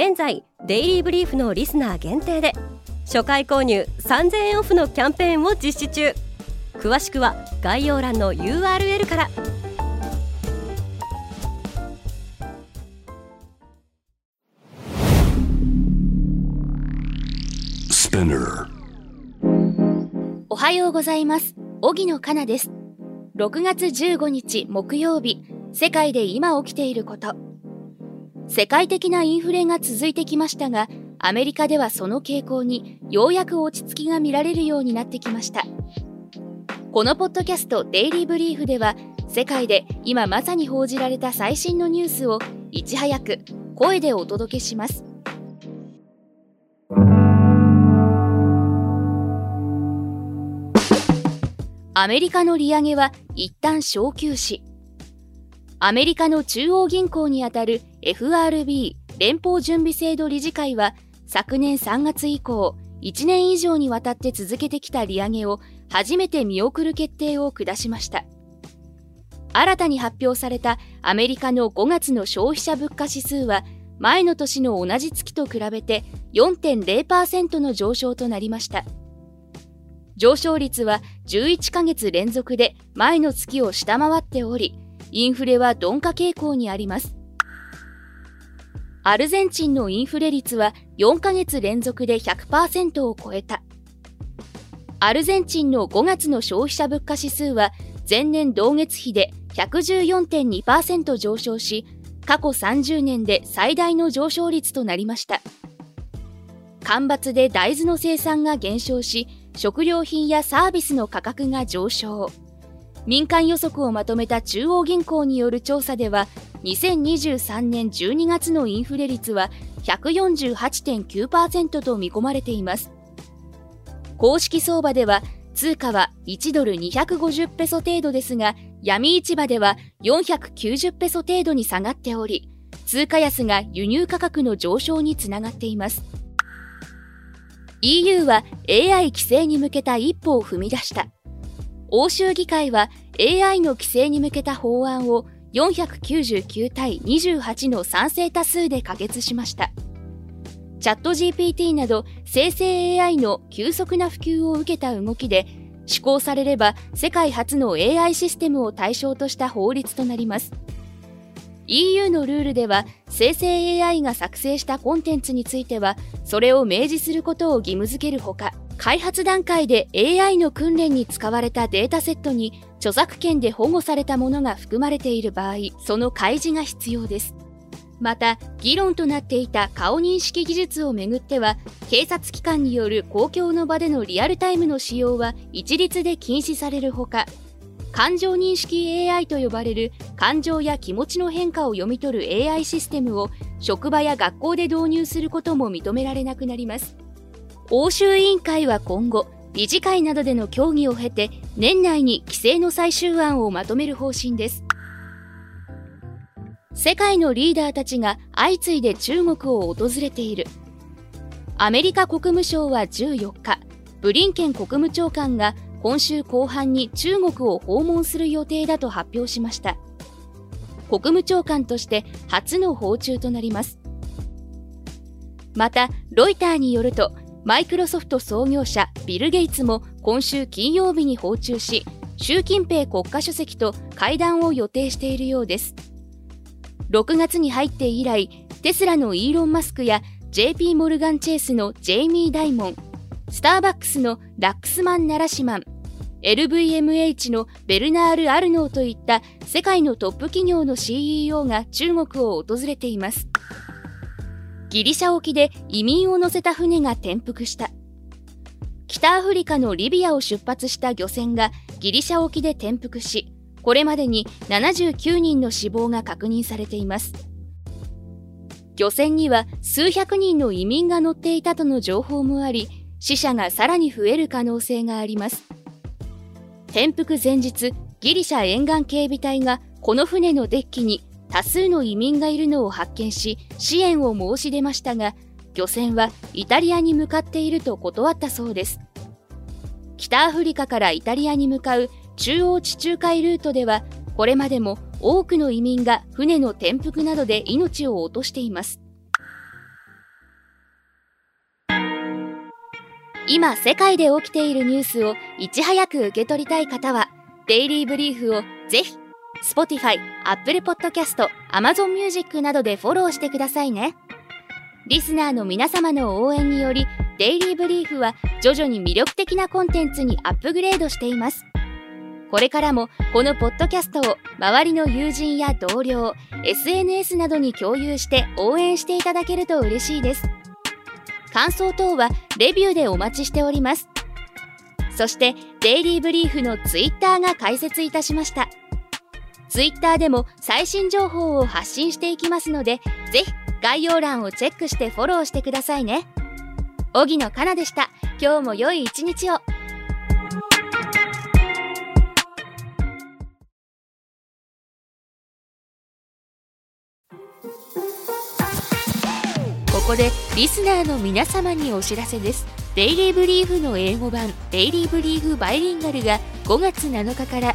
現在デイリーブリーフのリスナー限定で初回購入3000円オフのキャンペーンを実施中。詳しくは概要欄の URL から。おはようございます。荻野かなです。6月15日木曜日世界で今起きていること世界的なインフレが続いてきましたがアメリカではその傾向にようやく落ち着きが見られるようになってきました。このポッドキャスト「デイリー・ブリーフ」では世界で今まさに報じられた最新のニュースをいち早く声でお届けします。アメリカの利上げは一旦小休止アメリカの中央銀行にあたる FRB 連邦準備制度理事会は昨年3月以降1年以上にわたって続けてきた利上げを初めて見送る決定を下しました。新たに発表されたアメリカの5月の消費者物価指数は前の年の同じ月と比べて4.0%の上昇となりました。上昇率は11ヶ月連続で前の月を下回っておりインフレは鈍化傾向にあります。アルゼンチンのインフレ率は4ヶ月連続で100%を超えた。アルゼンチンの5月の消費者物価指数は前年同月比で114.2%上昇し、過去30年で最大の上昇率となりました。干ばつで大豆の生産が減少し、食料品やサービスの価格が上昇。民間予測をまとめた中央銀行による調査では、2023年12月のインフレ率は148.9%と見込まれています。公式相場では通貨は1ドル250ペソ程度ですが闇市場では490ペソ程度に下がっており通貨安が輸入価格の上昇につながっています。EU は AI 規制に向けた一歩を踏み出した。欧州議会は AI の規制に向けた法案を499対28の賛成多数で可決しました。チャット GPT など生成 AI の急速な普及を受けた動きで施行されれば世界初の AI システムを対象とした法律となります。EU のルールでは生成 AI が作成したコンテンツについてはそれを明示することを義務付けるほか開発段階で AI の訓練に使われたデータセットに著作権で保護されたものが含まれている場合、その開示が必要です。また、議論となっていた顔認識技術をめぐっては、警察機関による公共の場でのリアルタイムの使用は一律で禁止されるほか、感情認識 AI と呼ばれる感情や気持ちの変化を読み取る AI システムを職場や学校で導入することも認められなくなります。欧州委員会は今後、理事会などでの協議を経て、年内に規制の最終案をまとめる方針です。世界のリーダーたちが相次いで中国を訪れている。アメリカ国務省は14日、ブリンケン国務長官が今週後半に中国を訪問する予定だと発表しました。国務長官として初の訪中となります。また、ロイターによると、マイクロソフト創業者ビル・ゲイツも今週金曜日に訪中し習近平国家主席と会談を予定しているようです。6月に入って以来テスラのイーロン・マスクや JP モルガン・チェイスのジェイミー・ダイモンスターバックスのラックスマン・ナラシマン LVMH のベルナール・アルノーといった世界のトップ企業の CEO が中国を訪れています。ギリシャ沖で移民を乗せた船が転覆した。北アフリカのリビアを出発した漁船がギリシャ沖で転覆しこれまでに79人の死亡が確認されています。漁船には数百人の移民が乗っていたとの情報もあり死者がさらに増える可能性があります。転覆前日ギリシャ沿岸警備隊がこの船のデッキに多数の移民がいるのを発見し支援を申し出ましたが漁船はイタリアに向かっていると断ったそうです。北アフリカからイタリアに向かう中央地中海ルートではこれまでも多くの移民が船の転覆などで命を落としています。今世界で起きているニュースをいち早く受け取りたい方はデイリーブリーフをぜひ Spotify、Apple Podcast、Amazon Music などでフォローしてくださいね。リスナーの皆様の応援によりデイリーブリーフは徐々に魅力的なコンテンツにアップグレードしています。これからもこのポッドキャストを周りの友人や同僚 SNS などに共有して応援していただけると嬉しいです。感想等はレビューでお待ちしております。そしてデイリーブリーフのツイッターが開設いたしました。ツイッターでも最新情報を発信していきますのでぜひ概要欄をチェックしてフォローしてくださいね。荻野かなでした。今日も良い一日を。ここでリスナーの皆様にお知らせです。デイリーブリーフの英語版デイリーブリーフバイリンガルが5月7日から